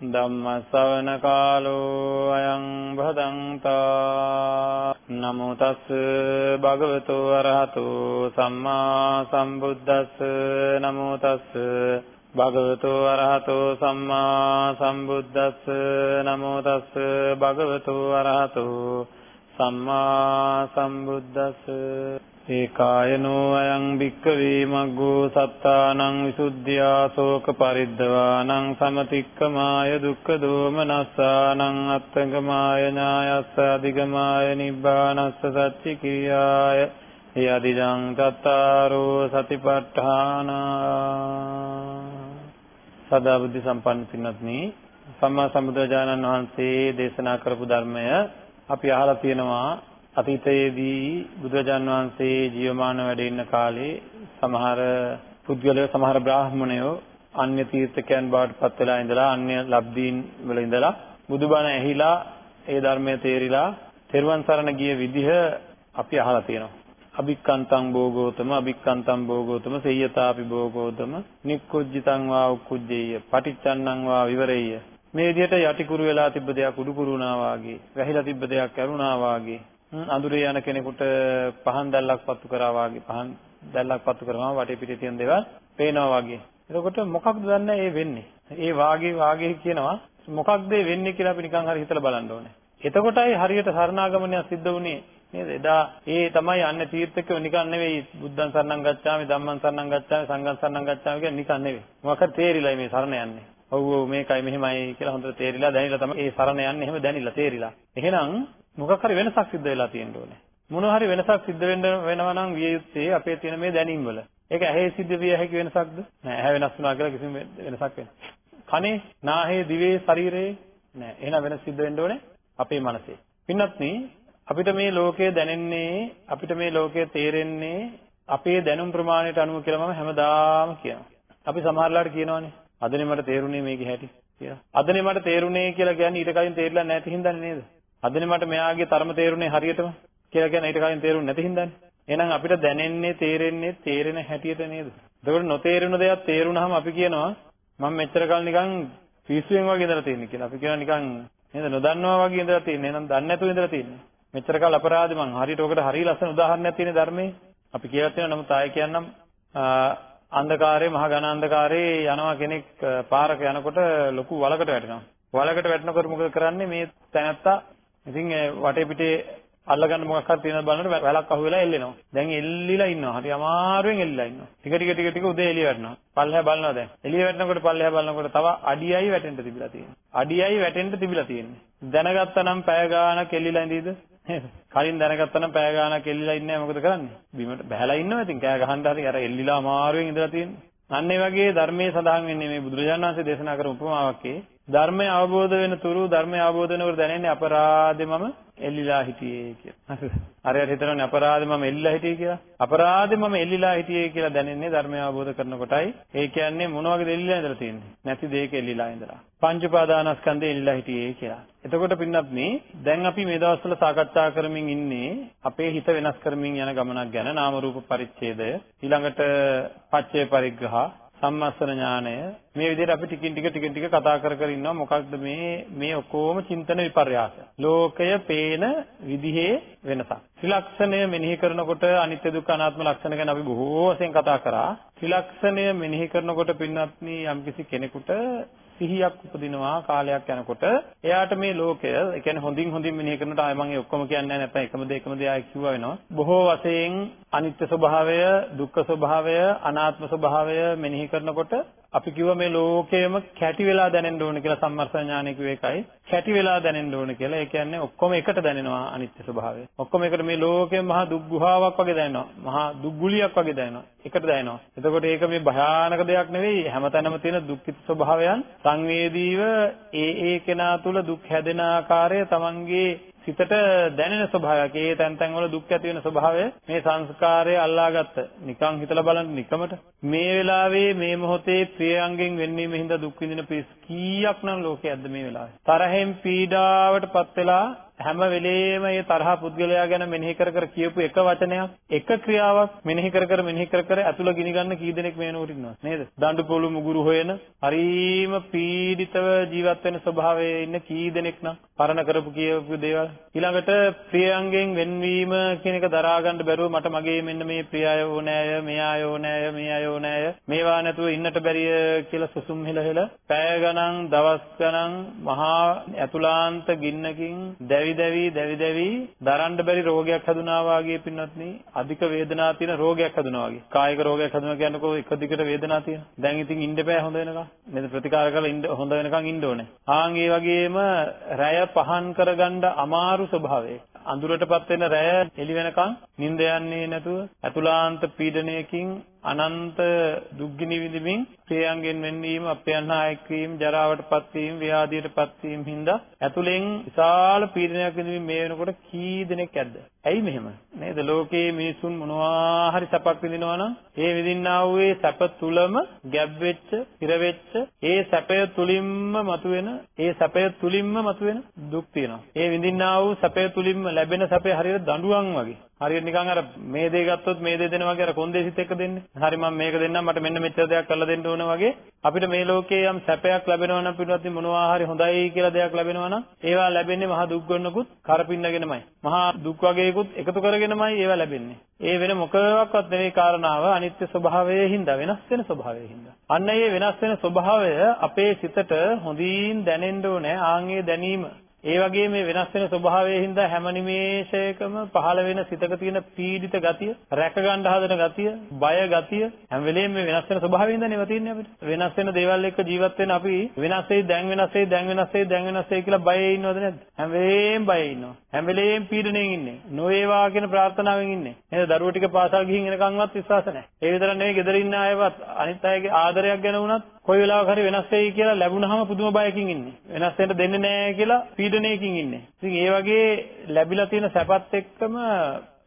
ධම්මස්සවනකාලෝ අයං භදංතා නමෝ තස් භගවතු අරහතෝ සම්මා සම්බුද්දස්ස නමෝ තස් භගවතු අරහතෝ සම්මා සම්බුද්දස්ස නමෝ තස් භගවතු අරහතෝ සම්මා සම්බුද්දස්ස ඒකායනෝ අයං භික්කවේ මග්ගෝ සත්තානං විසුද්ධියා ශෝක පරිද්දවානං සමතික්කමාය දුක්ඛ දෝමනස්සානං අත්තංගමාය ඥායස්ස අධිගමාය නිබ්බානස්ස සච්චි කිරියාය යදිදං තත්තාරෝ සතිපට්ඨාන සදා බුද්ධ සම්පන්න පින්වත්නි සම්මා සම්බුදුරජාණන් වහන්සේ දේශනා කරපු ධර්මය අපි අහලා තියෙනවා අතීතයේදී බුදුරජාන් වහන්සේ ජීවමාන වැඩ ඉන්න කාලේ සමහර පුද්ගලයෝ සමහර බ්‍රාහ්මණයෝ අන්‍ය තීර්ථකයන් බවට පත් වෙලා ඉඳලා අන්‍ය ලබ්ධීන් වල ඉඳලා බුදුබණ ඇහිලා ඒ ධර්මය තේරිලා තෙරුවන් සරණ ගිය විදිහ අපි අහලා තියෙනවා. අභික්කන්තං භෝගෝතම අභික්කන්තං භෝගෝතම සේයතාපි භෝගෝතම නික්කුජ්ජිතං වා උක්කුජ්ජේය පටිච්චන්නං වා විවරේය මේ විදිහට යටිකුරු වෙලා තිබ්බ දෙයක් උඩුකුරු වුණා වාගේ, වැහිලා තිබ්බ දෙයක් ඇරුණා වාගේ, අඳුරේ යන කෙනෙකුට පහන් දැල්ලක් පත්තු කරා වාගේ, පහන් දැල්ලක් පත්තු කරනවා වටේ පිටේ තියෙන දේවල් පේනවා වාගේ. එතකොට මොකක්ද දන්නේ ඒ වෙන්නේ? ඒ වාගේ වාගේ කියනවා මොකක්ද වෙන්නේ කියලා අපි නිකන් හරි හිතලා බලන්න ඕනේ. එතකොටයි හරියට සරණාගමනය සිද්ධ වුණේ නේද? එදා ඒ තමයි අන්නේ තීර්ථකයෝ නිකන් නෙවෙයි බුද්ධං සරණං ගච්ඡාමි ධම්මං සරණං ගච්ඡාමි සංඝං සරණං ගච්ඡාමි කියන්නේ නිකන් නෙවෙයි. මොකක්ද තේරිලා මේ සරණ යන්නේ. ඔව් ඔව් මේකයි මෙහෙමයි කියලා හොඳට තේරිලා දැනිලා තමයි ඒ සරණ යන්නේ එහෙම දැනිලා තේරිලා. එහෙනම් මොකක් හරි වෙනසක් සිද්ධ වෙලා තියෙන්න ඕනේ. මොන හරි වෙනසක් සිද්ධ වෙන්න වෙනවා නම් විය යුත්තේ අපේ තියෙන මේ දැනීම් වල. ඒක ඇහි සිද්ධ විය හැකි වෙනසක්ද? නෑ ඇහැ වෙනස් වුණා කියලා කිසිම වෙනසක් වෙන්නේ. කනේ, නාහේ, දිවේ, ශරීරේ නෑ. එහෙනම් වෙනස් සිද්ධ වෙන්න ඕනේ අපේ මනසේ. පින්වත්නි අපිට මේ ලෝකය දැනෙන්නේ අපිට මේ ලෝකය තේරෙන්නේ අපේ දැනුම් ප්‍රමාණයට අනුව කියලා මම හැමදාම කියනවා. අපි සමහරලාට කියනවානේ අදනේ මට තේරුනේ මේකේ හැටි කියලා. අදනේ මට තේරුනේ කියලා කියන්නේ ඊට කලින් තේරිලා නැති හින්දානේ නේද? අදනේ මට මෙයාගේ තරම තේරුනේ හරියටම කියලා කියන්නේ ඊට කලින් තේරුනේ නැති හින්දානේ. එහෙනම් අපිට දැනෙන්නේ තේරෙන්නේ තේරෙන හැටියට නේද? එතකොට නොතේරුණ දෙයක් තේරුණාම අපි කියනවා මම මෙච්චර කල් නිකන් පිස්සුවෙන් වගේ ඉඳලා තියෙන්නේ කියලා. අපි කියනවා නිකන් නේද නොදන්නවා වගේ ඉඳලා තියෙන්නේ. එහෙනම් දන්නේ නැතුව ඉඳලා තියෙන්නේ. මෙච්චර කල් අපරාධි මං හරියට ඔකට හරිය ලස්සන උදාහරණයක් තියෙන ධර්මයේ අපි කියලා තියෙනවා නමුත් ආයෙ කියන්නම් අන්ධකාරයේ මහ ඝන අන්ධකාරයේ යනවා කෙනෙක් පාරක යනකොට ලොකු වලකට වැටෙනවා. වලකට වැටෙනකොට මොකද කරන්නේ මේ තැනත්තා ඉතින් වටේ පිටේ අල්ලගන්න මොකක් හරි තියෙනවද බලනකොට වැලක් අහුවෙලා එල්ලෙනවා. දැන් එල්ලිලා ඉන්නවා. හරි අමාරුවෙන් එල්ලිලා ඉන්නවා. ටික ටික ටික ටික උදේ එළිය වැටෙනවා. පල්ලෙහා බලනවා දැන්. එළිය වැටෙනකොට පල්ලෙහා බලනකොට තව අඩියයි වැටෙන්න තිබිලා තියෙනවා. අඩියයි වැටෙන්න තිබිලා තියෙන්නේ. දැනගත්තා නම් පැය ගාණක් එල්ලිලා ඉඳීද? නේද? කලින් දැනගත්තා නම් පැය ගාණක් එල්ලිලා ඉන්නේ මොකද කරන්නේ? බිමට බහැලා ඉන්නවා ඉතින් කෑ ගහන්න හරි අර එල්ලිලා අමාරුවෙන් ඉඳලා තියෙන්නේ. අන්න ඒ වගේ ධර්මයේ සඳහන් වෙන්නේ මේ බුදුරජාණන් වහන්සේ දේශනා කරපු උපමාවක් ධර්මය අවබෝධ වෙන තුරු ධර්මය අවබෝධ වෙනකොට දැනෙන්නේ අපරාධේ මම එල්ලිලා හිටියේ කියලා. හරිද? අරයට හිතනවානේ අපරාධේ මම එල්ලිලා හිටියේ කියලා. අපරාධේ මම එල්ලිලා හිටියේ කියලා දැනෙන්නේ ධර්මය අවබෝධ කරනකොටයි. ඒ කියන්නේ මොන වගේද එල්ලිලා ඉඳලා තියෙන්නේ? නැති දෙයක එල්ලිලා ඉඳලා. පංච උපාදානස්කන්ධේ එල්ලිලා හිටියේ කියලා. එතකොට පින්නත් මේ දැන් අපි මේ දවස්වල සාකච්ඡා කරමින් ඉන්නේ අපේ හිත වෙනස් කරමින් යන ගමනක් ගැන නාම රූප පරිච්ඡේදය ඊළඟට පච්චේ පරිග්‍රහ සම්මස්සන ඥානය මේ විදිහට අපි ටිකින් ටික ටිකින් ටික කතා කර කර ඉන්නවා. මොකක්ද මේ මේ ඔක්කොම චින්තන විපර්යාස. ලෝකය පේන විදිහේ වෙනසක්. ත්‍රිලක්ෂණය මෙනෙහි කරනකොට අනිත්‍ය දුක්ඛ අනාත්ම ලක්ෂණ ගැන අපි බොහෝ වශයෙන් කතා කරා. ත්‍රිලක්ෂණය මෙනෙහි කරනකොට පින්වත්නි යම්කිසි කෙනෙකුට සිහියක් උපදිනවා කාලයක් යනකොට එයාට මේ ලෝකය ඒ කියන්නේ හොඳින් හොඳින් මෙනෙහි කරනකොට ආය මම ඔක්කොම කියන්නේ නැත්නම් එකම දේ එකම දේ ආය කිව්වා වෙනවා. බොහෝ වශයෙන් අනිත්‍ය ස්වභාවය දුක්ඛ ස්වභාවය අනාත්ම ස්වභාවය මෙනෙහි කරනකොට අපි කිව්ව මේ ලෝකයම කැටි වෙලා දැනෙන්න ඕන කියලා සම්මර්ෂණ ඥානය කිව්ව එකයි කැටි වෙලා දැනෙන්න ඕන කියලා. ඒ කියන්නේ ඔක්කොම එකට දැනෙනවා අනිත්‍ය ස්වභාවය. ඔක්කොම එකට මේ ලෝකෙම මහා දුක් ගුහාවක් වගේ දැනෙනවා. මහා දුක් ගුලියක් වගේ දැනෙනවා. එකට දැනෙනවා. එතකොට ඒක මේ භයානක දෙයක් නෙවෙයි. හැමතැනම තියෙන දුක්ඛිත ස්වභාවයන් සංවේදීව ඒ ඒ කෙනා තුල දුක් හැදෙන ආකාරය තමන්ගේ සිතට දැනෙන ස්වභාවයක්. ඒ තැන් තැන් වල දුක් ඇති වෙන ස්වභාවය මේ සංස්කාරය අල්ලාගත්ත. නිකන් හිතලා බලන්න නිකමට මේ වෙලාවේ මේ මොහොතේ ප්‍රියයන්ගෙන් වෙන්වීම හින්දා දුක් විඳින පිස් කීයක් නම් ලෝකේ ඇද්ද මේ වෙලාවේ. තරහෙන් පීඩාවටපත් වෙලා හැම වෙලේම මේ තරහ පුද්ගලයා ගැන මෙනෙහි කර කර කියපු එක වචනයක් එක ක්‍රියාවක් මෙනෙහි කර කර මෙනෙහි කර කර ඇතුළ ගිනි ගන්න කී දෙනෙක් මේ නෝරින් ඉන්නවද නේද? දඬු පොළු මුගුරු හොයන හරීම පීඩිතව ජීවත් වෙන ස්වභාවයේ ඉන්න කී දෙනෙක් නම් පරණ කරපු කියපු දේවල්. ඊළඟට ප්‍රියයන්ගෙන් වෙන්වීම කියන එක දරා ගන්න බැරුව මට මගේ මෙන්න මේ ප්‍රියය ඕනෑය මේ අය ඕනෑය මේ අය ඕනෑය. මේවා නැතුව ඉන්නට බැරිය කියලා සුසුම් හිල හිල පැය ගණන් දවස් ගණන් මහා ඇතුලාන්ත ගින්නකින් දැවි දැවි දැවි දැවි දැවි දරන්න බැරි රෝගයක් හැදුනා වාගේ පින්වත්නි. අධික වේදනාව තියෙන රෝගයක් හැදුනා වාගේ. කායික රෝගයක් හැදුනා කියන්නකෝ එක දිගට වේදනාව තියෙන. දැන් ඉතින් ඉන්න බෑ හොඳ වෙනකන්. නේද ප්‍රතිකාර කරලා ඉන්න හොඳ වෙනකන් ඉන්න ඕනේ. ආන් ඒ වගේම රැය පහන් කරගන්න අමාරු ස්වභාවය. අඳුරටපත් වෙන රැය එළි වෙනකන් නිින්ද යන්නේ නැතුව අතුලාන්ත පීඩනයකින් අනන්ත දුක්ගිනි විඳින්මින් ප්‍රියයන්ගෙන් වෙන්වීම, අපයන් හා එක්වීම, ජරාවටපත් වීම, ව්‍යාධියටපත් වීම හින්දා ඇතුලෙන් විශාල පීඩනයක් විඳින්මින් මේ වෙනකොට කී දෙනෙක් ඇද්ද? ඇයි මෙහෙම? නේද? ලෝකයේ මිනිසුන් මොනවා හරි සැපක් විඳිනවා නම් ඒ විඳින්නා වූ ඒ සැප තුලම ගැබ් වෙච්ච, ඉර වෙච්ච, ඒ සැපය තුලින්ම මතුවෙන, ඒ සැපය තුලින්ම මතුවෙන දුක් තියෙනවා. ඒ විඳින්නා වූ සැපය තුලින්ම ලැබෙන සැපේ හරියට දඬුවම් වගේ. හරියට නිකන් අර මේ දේ ගත්තොත් මේ දේ දෙනවා වගේ අර කොන්දේසිත් එක්ක දෙන්නේ. හරි මම මේක දෙන්නම් මට මෙන්න මෙච්චර දෙයක් කරලා දෙන්න ඕන වගේ අපිට මේ ලෝකේ යම් සැපයක් ලැබෙනවා නම් පිටවත් මොනවා හරි හොඳයි කියලා දෙයක් ලැබෙනවා නම් ඒවා ලැබෙන්නේ මහා දුක් ගන්නකුත් කරපින්නගෙනමයි. මහා දුක් වගේකුත් එකතු කරගෙනමයි ඒවා ලැබෙන්නේ. ඒ වෙන මොකවත් නෙවෙයි කාරණාව අනිත්‍ය ස්වභාවයේ හින්දා වෙනස් වෙන ස්වභාවයේ හින්දා. අන්න ඒ වෙනස් වෙන ස්වභාවය අපේ සිතට හොඳින් දැනෙන්න ඕනේ. ආන්ගේ දැනීම ඒ වගේ මේ වෙනස් වෙන ස්වභාවයෙන් හින්දා හැම නිමේෂයකම පහළ වෙන සිතක තියෙන පීඩිත ගතිය, රැක ගන්න හදන ගතිය, බය ගතිය හැම වෙලේම මේ වෙනස් වෙන ස්වභාවයෙන් හින්දා නෙවෙයි තියෙන්නේ අපිට. වෙනස් වෙන දේවල් එක්ක ජීවත් වෙන අපි වෙනස් වෙයි, දැන් වෙනස් වෙයි, දැන් වෙනස් වෙයි, දැන් වෙනස් වෙයි කියලා බයේ ඉන්නවද නැද්ද? හැම වෙලේම බයේ ඉන්නවා. හැම වෙලේම පීඩණයෙන් ඉන්නේ. නොවේවා කියන ප්‍රාර්ථනාවෙන් ඉන්නේ. නේද? දරුවෝ ටික පාසල් ගිහින් එනකන්වත් විශ්වාස නැහැ. ඒ විතර නෙවෙයි ගෙදර ඉන්න අයවත් අනිත් අයගේ ආදරයක් ගැන වුණත් කොයි වෙලාවක හරි වෙනස් වෙයි කියලා ලැබුණාම පුදුම බයකින් ඉන්නේ. වෙනස් වෙන්න දෙන්නේ නැහැ කියලා පීඩණයකින් ඉන්නේ. ඉතින් ඒ වගේ ලැබිලා තියෙන සැපත් එක්කම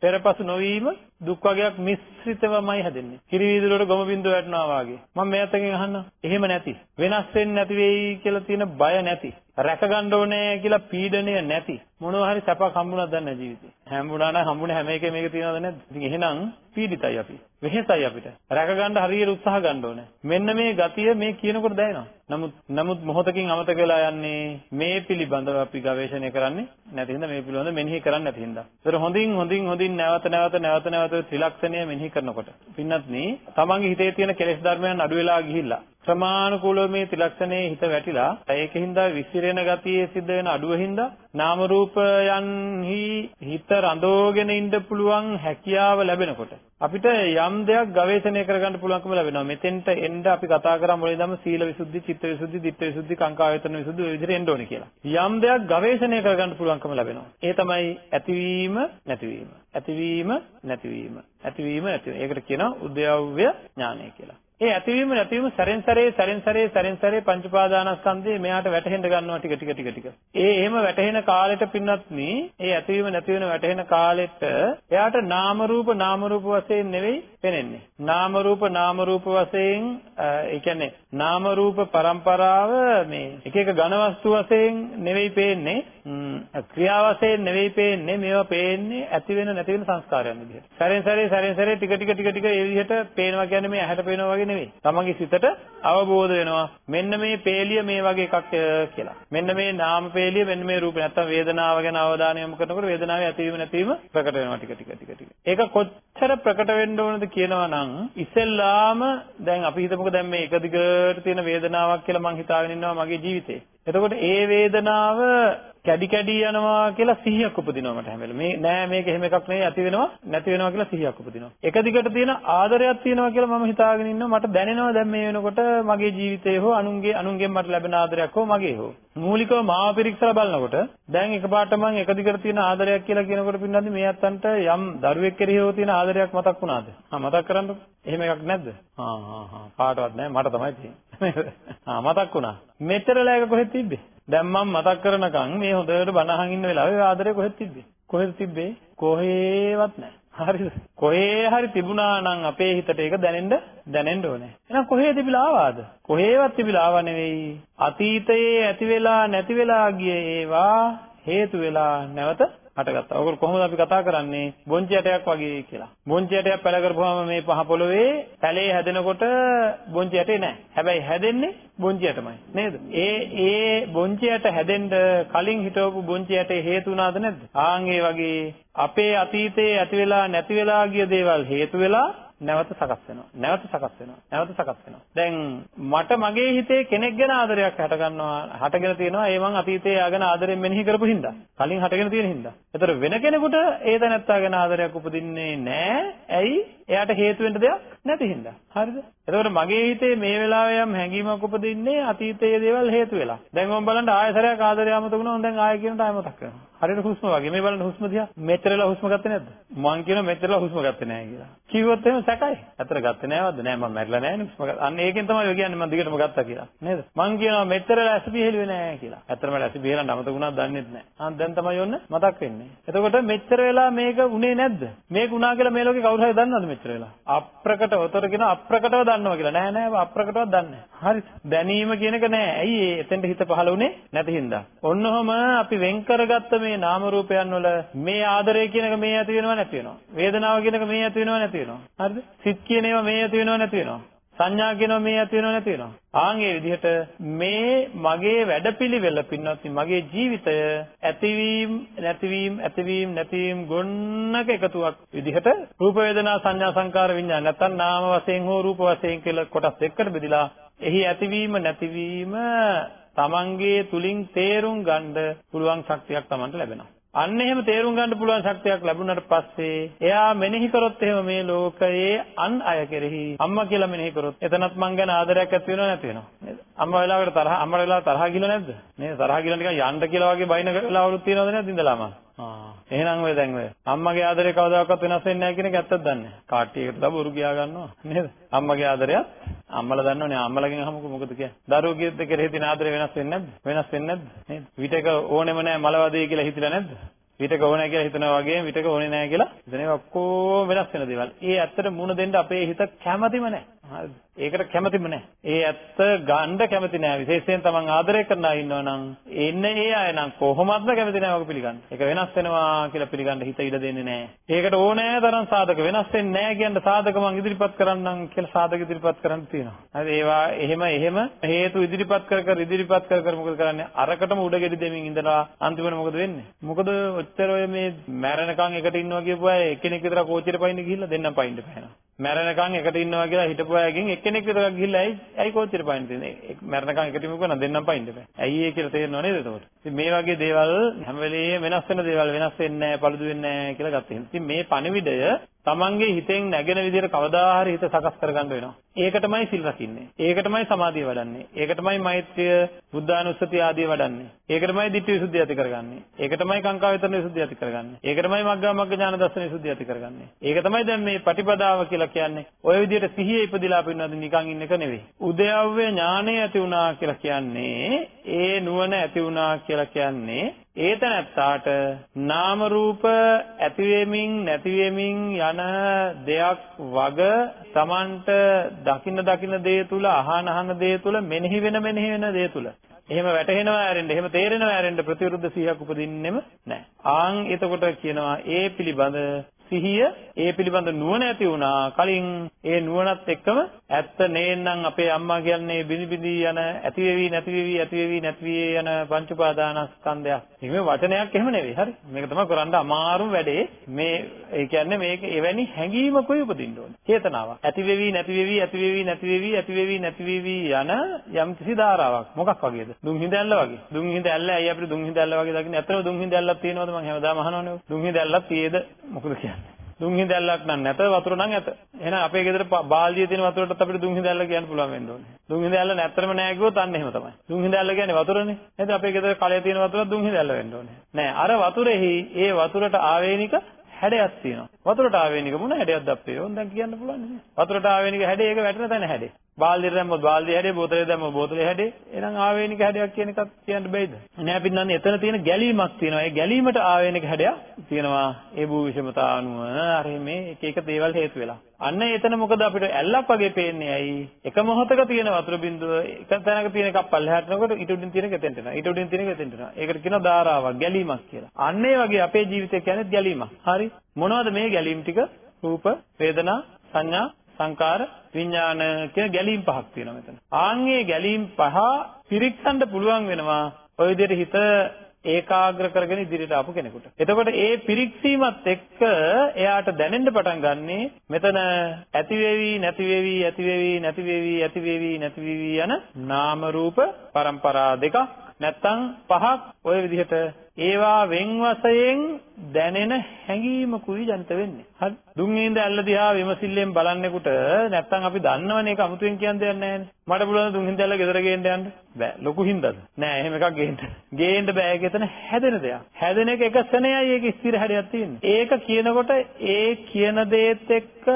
පෙරපසු නොවීම දුක් වර්ගයක් මිශ්‍රිතවමයි හැදෙන්නේ. කිරි වීදුරුවට ගොම බින්දුව වැටෙනවා වගේ. මම මේ අතකින් අහන්න. එහෙම නැති. වෙනස් වෙන්නේ නැති වෙයි කියලා තියෙන බය නැති. රැක ගන්න ඕනේ කියලා පීඩනය නැති. මොනවා හරි සැපක් හම්බුණාද දන්නේ ජීවිතේ. හම්බුණා නම් හම්බුනේ හැම එකේ මේක තියනවද නැද්ද? ඉතින් එහෙනම් පීඩිතයි අපි. වෙහෙසයි අපිට. රැක ගන්න හරියට උත්සාහ ගන්න ඕනේ. මෙන්න මේ ගතිය මේ කියනකොට දැනෙනවා. නමුත් නමුත් මොහොතකින් අමතක වෙලා යන්නේ මේ පිළිබඳව අපි ගවේෂණය කරන්නේ නැති හින්දා මේ පිළිබඳව මෙනෙහි කරන්නේ නැති හින්දා. ඒතර හොඳින් හොඳින් හොඳින් නැවත නැවත නැවත නැවත නැවත ත්‍රිලක්ෂණය මෙනෙහි කරනකොට. පින්නත්නි තමන්ගේ හිතේ තියෙන කෙලෙස් ධර්මයන් අඩු වෙලා ගිහිල්ලා ක්‍රමානුකූලව මේ ත්‍රිලක්ෂණයේ හිත වැටිලා ඒකින්ද විසිරෙන ගතියේ සිද්ධ වෙන අඩුවින්ද නාම රූපයන්හි හිත රඳෝගෙන ඉන්න පුළුවන් හැකියාව ලැබෙනකොට අපිට යම් දෙයක් ගවේෂණය කරගන්න පුළුවන්කම ලැබෙනවා. මෙතෙන්ට එන්න අපි කතා කරා මුලින්දම සීල විසුද්ධි, චිත්ත විසුද්ධි, ditth විසුද්ධි, කාංකා වේතන විසුද්ධි ඔය විදිහට එන්න ඕනේ කියලා. යම් දෙයක් ගවේෂණය කරගන්න පුළුවන්කම ලැබෙනවා. ඒ තමයි ඇතිවීම, නැතිවීම. ඇතිවීම, නැතිවීම. ඇතිවීම, නැතිවීම. ඒකට කියනවා උද්‍යව්‍ය ඥානය කියලා. ඒ ඇතිවීම නැතිවීම සැරෙන් සැරේ සැරෙන් සැරේ සැරෙන් සැරේ පංච උපාදානස්කන්ධේ මෙයාට වැටහෙන්න ගන්නවා ටික ටික ටික ටික. ඒ එහෙම වැටහෙන කාලෙට පින්නත්නි ඒ ඇතිවීම නැතිවීම වැටහෙන කාලෙට එයාට නාම රූප නාම රූප වශයෙන් නෙවෙයි පෙනෙන්නේ. නාම රූප නාම රූප වශයෙන් ඒ කියන්නේ නාම රූප પરම්පරාව මේ එක එක ඝන වස්තු වශයෙන් නෙවෙයි පේන්නේ. ක්‍රියා වශයෙන් නෙවෙයි පේන්නේ. මේවා පේන්නේ ඇති වෙන නැති වෙන සංස්කාරයන් විදිහට. සැරෙන් සැරේ සැරෙන් සැරේ ටික ටික ටික ටික ඒ විදිහට පේනවා කියන්නේ මේ ඇහැට පේනවා වගේ නෙවෙයි. තමන්ගේ සිතට අවබෝධ වෙනවා මෙන්න මේ පේලිය මේ වගේ එකක් කියලා. මෙන්න මේ නාම පේලිය මෙන්න මේ රූපේ නැත්තම් වේදනාව ගැන අවධානය යොමු කරනකොට වේදනාවේ ඇතිවීම නැතිවීම ප්‍රකට වෙනවා ටික ටික ටික ටික. ඒක කොච්චර ප්‍රකට වෙන්න ඕනද කියනවා නම් ඉස්සෙල්ලාම දැන් අපි හිතමුකෝ දැන් මේ එක දිගට තියෙන වේදනාවක් කියලා මං හිතාගෙන ඉන්නවා මගේ ජීවිතේ. එතකොට ඒ වේදනාව කැඩි කැඩි යනවා කියලා සිහියක් උපදිනවා මට හැම වෙලේම. මේ නෑ මේක එහෙම එකක් නෙවෙයි ඇති වෙනවා නැති වෙනවා කියලා සිහියක් උපදිනවා. එක දිගට තියෙන ආදරයක් තියෙනවා කියලා මම හිතාගෙන ඉන්නවා මට දැනෙනවා දැන් මේ වෙනකොට මගේ ජීවිතේ හෝ අනුන්ගේ අනුන්ගෙන් මට ලැබෙන ආදරයක් හෝ මගේ හෝ. මූලිකව මාව පිරික්සලා බලනකොට දැන් එකපාරට මම එක දිගට තියෙන ආදරයක් කියලා කියනකොට පින්නන්නේ මේ අත්තන්ට යම් දරුවෙක් කෙරෙහිව තියෙන ආදරයක් මතක් වුණාද? ආ මතක් කරන්නකො. එහෙම එකක් නැද්ද? ආ ආ ආ කාටවත් නැහැ මට තමයි තියෙන්නේ. ආ මතක් වුණා. මෙතර ලෑග කොහෙද තිබ්බේ? දැන් මම මතක් කරනකම් මේ හොඳට බණ අහන් ඉන්න වෙලාවේ ආදරේ කොහෙද තිබ්බේ? කොහෙද තිබ්බේ? කොහේවත් නැහැ. හරිද? කොහේ හරි තිබුණා නම් අපේ හිතට ඒක දැනෙන්න දැනෙන්න ඕනේ. එහෙනම් කොහේ තිබිලා ආවාද? කොහේවත් තිබිලා ආව නෙවෙයි. අතීතයේ ඇති වෙලා නැති වෙලා ගිය ඒවා හේතු වෙලා නැවත හටගත්තා. ඔයගොල්ලෝ කොහොමද අපි කතා කරන්නේ? බොංචි ඇටයක් වගේ කියලා. බොංචි ඇටයක් පැල කරපුවාම මේ පහ පොළවේ පැලේ හැදෙනකොට බොංචි ඇටේ නැහැ. හැබැයි හැදෙන්නේ බොංචි ඇටමයි. නේද? ඒ ඒ බොංචි ඇට හැදෙන්න කලින් හිටවපු බොංචි ඇටේ හේතු වුණාද නැද්ද? ආන් ඒ වගේ අපේ අතීතයේ ඇති වෙලා නැති වෙලා ගිය දේවල් හේතු වෙලා නැවත සකස් වෙනවා. නැවත සකස් වෙනවා. නැවත සකස් වෙනවා. දැන් මට මගේ හිතේ කෙනෙක් ගැන ආදරයක් හට ගන්නවා. හටගෙන තියෙනවා. ඒ මං අතීතයේ යාගෙන ආදරෙන් මෙනෙහි කරපු හින්දා. කලින් හටගෙන තියෙන හින්දා. ඒතර වෙන කෙනෙකුට ඒ දැනත්තා ගැන ආදරයක් උපදින්නේ නැහැ. ඇයි? එයාට හේතු වෙන්න දෙයක් නැති හින්දා. හරිද? එතකොට මගේ හිතේ මේ වෙලාවේ යම් හැඟීමක් උපදින්නේ අතීතයේ දේවල් හේතු වෙලා. දැන් මම බලන්න ආයතරයක් ආදරය අමතක වුණා. දැන් ආයෙ කියනට ආයෙ මතක් කරනවා. හරියට හුස්ම වගේ. මේ බලන්න හුස්ම දිහා. මෙච්චරලා හුස්ම ගත්තේ නැද්ද? මං කියන මෙච්චරලා හුස්ම ගත්තේ නැහැ කියලා. කිව්වොත් එහෙම සැකයි. අතර ගත්තේ නැවද? නෑ මම මැරිලා නැහැ නේ හුස්ම ගත්තා. අන්න ඒකෙන් තමයි ඔය කියන්නේ මම දිගටම ගත්තා කියලා. නේද? මං කියනවා මෙච්චරලා ඇස් පිහෙලුවේ නැහැ කියලා. ඇත්තටම ඇස් පිහෙලන්න අමතක වුණා දන්නේ නැහැ. ආ දැන් තමයි ඔන්න මතක් වෙන්නේ. එතකොට මෙච්චර වෙලා මේක උනේ නැද්ද? මේක උනා කියලා මේ ලෝකේ කවුරු හරි දන්නවද මෙච්චර වෙලා? අප්‍රකටව. උතර කියන අප්‍රකටව දන්නවා කියලා. නෑ නෑ අප්‍රකටව දන්නේ නැහැ. හරි. දැනීම කියන එක නෑ. ඇයි ඒ එතෙන්ට හිත පහළ වුනේ නැති හින්දා. ඔන්නෝම අපි වෙන් කරගත්ත මේ නාම රූපයන් වල මේ ආදරය කියන එක මේ ඇති වෙනව නැති වෙනව. වේදනාව කියන එක මේ ඇති වෙනව නැති වෙනව. හරිද? සිත් කියන ඒවා මේ ඇති වෙනව නැති වෙනව. සංඥා කියනවා මේ ඇති වෙනව නැති වෙනව. ආන් ඒ විදිහට මේ මගේ වැඩපිළිවෙල පින්වත් මගේ ජීවිතය ඇතිවීම නැතිවීම ඇතිවීම නැතිවීම ගොන්නක එකතුවක් විදිහට රූප වේදනා සංඥා සංකාර විඤ්ඤාණ නැත්නම් නාම වශයෙන් හෝ රූප වශයෙන් කියලා කොටස් දෙකකට බෙදලා එහි ඇතිවීම නැතිවීම තමන්ගේ තුලින් තේරුම් ගන්න පුළුවන් ශක්තියක් තමන්ට ලැබෙනවා. අන්න එහෙම තේරුම් ගන්න පුළුවන් ශක්තියක් ලැබුණාට පස්සේ එයා මෙනෙහි කරොත් එහෙම මේ ලෝකයේ අන් අය කෙරෙහි අම්මා කියලා මෙනෙහි කරොත් එතනත් මං ගැන ආදරයක් ඇති වෙනව නැති වෙනව. නේද? අම්මා වෙලාවකට තරහ අම්මා වෙලාවට තරහ ගිල නැද්ද? නේද? තරහ ගිල නිකන් යන්න කියලා වගේ බයින වෙලාවලුත් තියෙනවද නැද්ද ඉඳලාම? ආ එහෙනම් ඔය දැන් ඔය අම්මගේ ආදරේ කවදාකවත් වෙනස් වෙන්නේ නැහැ කියන එක ඇත්තද දන්නේ? කාටි එකට දබ උරු ගියා ගන්නවා නේද? අම්මගේ ආදරයත් අම්මලා දන්නවනේ අම්මලාගෙන් අහමුකෝ මොකද කියන්නේ? දරුවෝ කීයද කෙරෙහි තියෙන ආදරේ වෙනස් වෙන්නේ නැද්ද? වෙනස් වෙන්නේ නැද්ද? නේද? විතක ඕනෙම නැහැ මලවදේ කියලා හිතලා නැද්ද? විතක ඕනේ කියලා හිතනවා වගේම විතක ඕනේ නැහැ කියලා හිතන ඒවා ඔක්කොම වෙනස් වෙන දේවල්. ඒ ඇත්තට මුණ දෙන්න අපේ හිත කැමතිම නැහැ. හරිද? ඒකට කැමතිම නැහැ. ඒ ඇත්ත ගන්න කැමති නැහැ. විශේෂයෙන් තමන් ආදරය කරන අය ඉන්නවා නම් එන්නේ ඒ අය නම් කොහොමත්ම කැමති නැහැ ඔක පිළිගන්න. ඒක වෙනස් වෙනවා කියලා පිළිගන්න හිත ඉඩ දෙන්නේ නැහැ. ඒකට ඕනෑ තරම් සාධක වෙනස් වෙන්නේ නැහැ කියන සාධක මං ඉදිරිපත් කරන්නම් කියලා සාධක ඉදිරිපත් කරන්න තියෙනවා. හරි ඒවා එහෙම එහෙම හේතු ඉදිරිපත් කර කර ඉදිරිපත් කර කර මොකද කරන්නේ? අරකටම උඩගෙඩි දෙමින් ඉඳලා අන්තිමට මොකද වෙන්නේ? මොකද ඔච්චර ඔය මේ මැරෙනකන් එකට ඉන්නවා කියපු අය එක්කෙනෙක් විතර කෝච්චියට පයින්න ගිහිල්ලා දෙන්නම් පයින්න බෑනවා. මැරෙනකන් එකට ඉන්නවා කියලා හිටපු අයගෙන් එක්කෙනෙක් විතර ගිහිල්ලා ඇයි ඇයි කෝච්චියට පයින්න තියෙන්නේ? මැරෙනකන් එකට ඉමුකෝ නම් දෙන්නම් පයින්න බෑ. ඇයි ඒ කියලා තේරෙනව නේද එතකොට? ඉතින් මේ වගේ දේවල් හැම වෙලේම වෙනස් වෙන දේවල් වෙනස් වෙන්නේ නැහැ, paludu වෙන්නේ නැහැ කියලා ගත්තා. ඉතින් මේ පණිවිඩය තමන්ගේ හිතෙන් නැගෙන විදිහට කවදා හරි හිත සකස් කරගන්න වෙනවා. ඒකටමයි සිල් රකින්නේ. ඒකටමයි සමාධිය වඩන්නේ. ඒකටමයි මෛත්‍රිය, බුද්ධානුස්සතිය ආදී වඩන්නේ. ඒකටමයි ditthi visuddhi ඇති කරගන්නේ. ඒකටමයි කාංකා විතරන විසුද්ධිය ඇති කරගන්නේ. ඒකටමයි මග්ගා මග්ග ඥාන දර්ශන විසුද්ධිය ඇති කරගන්නේ. ඒක තමයි දැන් මේ පටිපදාව කියලා කියන්නේ. ඔය විදිහට සිහියේ ඉපදිලා පින්නවද නිකන් ඉන්න එක නෙවෙයි. උදයව්‍ය ඥානය ඇති වුණා කියලා කියන්නේ ඒ නුවණ ඇති වුණා කියලා කියන්නේ ඒතනත්තාට නාම රූප ඇති වෙමින් නැති වෙමින් යන දෙයක් වග Tamanට දකින්න දකින්න දේ තුල අහන අහන දේ තුල මෙනෙහි වෙන මෙනෙහි වෙන දේ තුල එහෙම වැටහෙනවා ඇරෙන්න එහෙම තේරෙනවා ඇරෙන්න ප්‍රතිවිරුද්ධ සිහියක් උපදින්නෙම නැහැ. ආන් එතකොට කියනවා ඒ පිළිබඳ සිහිය ඒ පිළිබඳ නුවණ ඇති වුණා. කලින් ඒ නුවණත් එක්කම ඇත්ත නේන්නම් අපේ අම්මා කියන්නේ බිනි බිනි යන ඇති වෙවි නැති වෙවි ඇති වෙවි නැති වී යන පංච උපාදානස්කන්ධයක්. මේ වචනයක් එහෙම නෙවෙයි. හරි. මේක තමයි කරන්න අමාරුම වැඩේ. මේ ඒ කියන්නේ මේක එවැනි හැඟීමකුයි උපදින්න ඕනේ. චේතනාවක්. ඇති වෙවි නැති වෙවි ඇති වෙවි නැති වෙවි ඇති වෙවි නැති වෙවි යන යම් කිසි ධාරාවක්. මොකක් වගේද? දුම් හිඳ ඇල්ල වගේ. දුම් හිඳ ඇල්ල ඇයි අපිට දුම් හිඳ ඇල්ල වගේ දකින්නේ? ඇත්තටම දුම් හිඳ ඇල්ලක් තියෙනවද මම හැමදාම අහනවනේ. දුම් හිඳ ඇල්ලක් තියේද? මොකද කියන්නේ? දුම් හිඳැල්ලක් නම් නැත වතුර නම් ඇත. එහෙනම් අපේ ගෙදර බාල්දියේ තියෙන වතුරටත් අපිට දුම් හිඳැල්ල කියන්න පුළුවන් වෙන්න ඕනේ. දුම් හිඳැල්ල නැත්තරම නෑ කිව්වොත් අන්න එහෙම තමයි. දුම් හිඳැල්ල කියන්නේ වතුරනේ. එහෙනම් අපේ ගෙදර කලයේ තියෙන වතුරත් දුම් හිඳැල්ල වෙන්න ඕනේ. නෑ අර වතුරෙහි ඒ වතුරට ආවේනික හැඩයක් තියෙනවා. වතුරට ආවේනික මොන හැඩයක්ද අපේ? ඕන් දැන් කියන්න පුළුවන් නේ. වතුරට ආවේනික හැඩය ඒක වැටෙන තැන හැඩේ. බාල්දියට දැම්මොත් බාල්දිය හැඩේ, බෝතලේ දැම්මොත් බෝතලේ හැඩේ. එහෙනම් ආවේනික හැඩයක් කියන එකක් කියන්න බෑද? නෑ පින්නන්නේ එතන තියෙන ගැලීමක් තියෙනවා. ඒ ගැලීමට ආවේනික හැඩයක් තියෙනවා. ඒ භූ විෂමතා අනුව අර මේ එක එක දේවල් හේතු වෙලා. අන්න එතන මොකද අපිට ඇල්ලක් වගේ පේන්නේ ඇයි? එක මොහොතක තියෙන වතුර බිඳුව එක තැනක තියෙන එකක් පල්ලෙහාට යනකොට ඊට උඩින් තියෙන එක එතෙන්ට යනවා. ඊට උඩින් තියෙන එක එතෙන්ට යනවා. ඒකට කියනවා ධාරාවක්, ගැලීමක් කියලා. අන්න ඒ වගේ අපේ ජීවිතය කියන්නේ ගැලීමක්. හරි. මොනවද මේ ගැලීම් ටික? රූප, වේදනා, සංඥා, සංකාර, විඥාන කියන ගැලීම් පහක් තියෙනවා මෙතන. ආන්ගේ ගැලීම් පහ පිරික්සන්න පුළුවන් වෙනවා. ඔය විදිහට හිත ඒකාග්‍ර කරගෙන ඉදිරියට ආපු කෙනෙකුට. එතකොට ඒ පිරික්සීමත් එක්ක එයාට දැනෙන්න පටන් ගන්නෙ මෙතන ඇති වෙවි නැති වෙවි ඇති වෙවි නැති වෙවි ඇති වෙවි නැති වෙවි යන නාම රූප પરම්පරා දෙකක් නැත්තම් පහක් ওই විදිහට ඒවා වෙන් වශයෙන් දැනෙන හැඟීමකුයි ජනිත වෙන්නේ. හරි. දුන්නින්ද ඇල්ල දිහා විමසිල්ලෙන් බලන්නෙකුට නැත්තම් අපි දන්නවනේ ඒක අමුතුවෙන් කියන්න දෙයක් නැහැනේ. මට පුළුවන් දුන්නින්ද ඇල්ල ගෙදර ගේන්න යන්න. බෑ. ලොකු හින්දාද? නෑ එහෙම එකක් ගේන්න. ගේන්න බෑ ඒක එතන හැදෙන දෙයක්. හැදෙන එක එක ස්නේහයි ඒක ස්ථිර හැඩයක් තියෙන්නේ. ඒක කියනකොට ඒ කියන දේත් එක්ක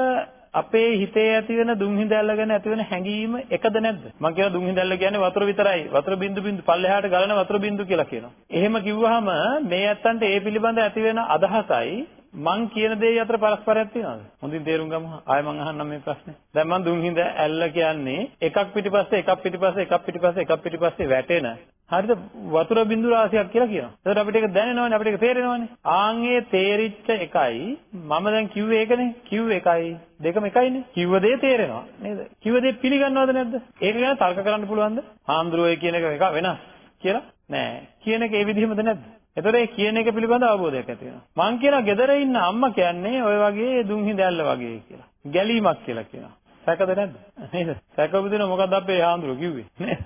අපේ හිතේ ඇති වෙන දුම් හිඳැල්ල ගැන ඇති වෙන හැඟීම එකද නැද්ද? මම කියන දුම් හිඳැල්ල කියන්නේ වතුර විතරයි. වතුර බින්දු බින්දු පල්ලෙහාට ගලන වතුර බින්දු කියලා කියනවා. එහෙම කිව්වහම මේ ඇත්තන්ට ඒ පිළිබඳ ඇති වෙන අදහසයි මං කියන දේ අතර පරස්පරයක් තියෙනවද? හොඳින් තේරුම් ගමු. ආයෙ මං අහන්නම් මේ ප්‍රශ්නේ. දැන් මං දුම් හිඳ ඇල්ල කියන්නේ එකක් පිටිපස්සේ එකක් පිටිපස්සේ එකක් පිටිපස්සේ එකක් පිටිපස්සේ වැටෙන හරිද වතුර බින්දු රාශියක් කියලා කියනවා. ඒකට අපිට ඒක දැනෙනවනේ අපිට ඒක තේරෙනවනේ. ආන්ගේ තේරිච්ච එකයි මම දැන් කිව්වේ ඒකනේ. කිව්වේ එකයි දෙකම එකයිනේ. කිව්ව දේ තේරෙනවා නේද? කිව්ව දේ පිළිගන්නවද නැද්ද? ඒක ගැන තර්ක කරන්න පුළුවන්ද? හාමුදුරුවෝ කියන එක එක වෙනස් කියලා නෑ. කියන එක ඒ විදිහමද නැද්ද? එතකොට ඒ කියන එක පිළිබඳ අවබෝධයක් ඇති වෙනවා. මං කියනවා gedara ඉන්න අම්මා කියන්නේ ඔය වගේ දුන් හිඳැල්ල වගේ කියලා. ගැලීමක් කියලා කියනවා. සැකද නැද්ද? නේද? සැක උපදින මොකද්ද අපේ හාමුදුරුවෝ කිව්වේ? නේද?